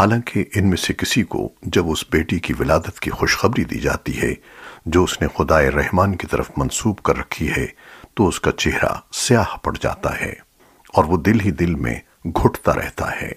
حالانکہ ان میں سے کسی کو جب اس بیٹی کی ولادت کی خوشخبری دی جاتی ہے، جو اس نے خدائے رحمان کی طرف منسوب کر رکھی ہے، تو اس کا چہرہ سیاہ پڑ جاتا ہے اور وہ دل ہی دل میں گھٹتا رہتا ہے۔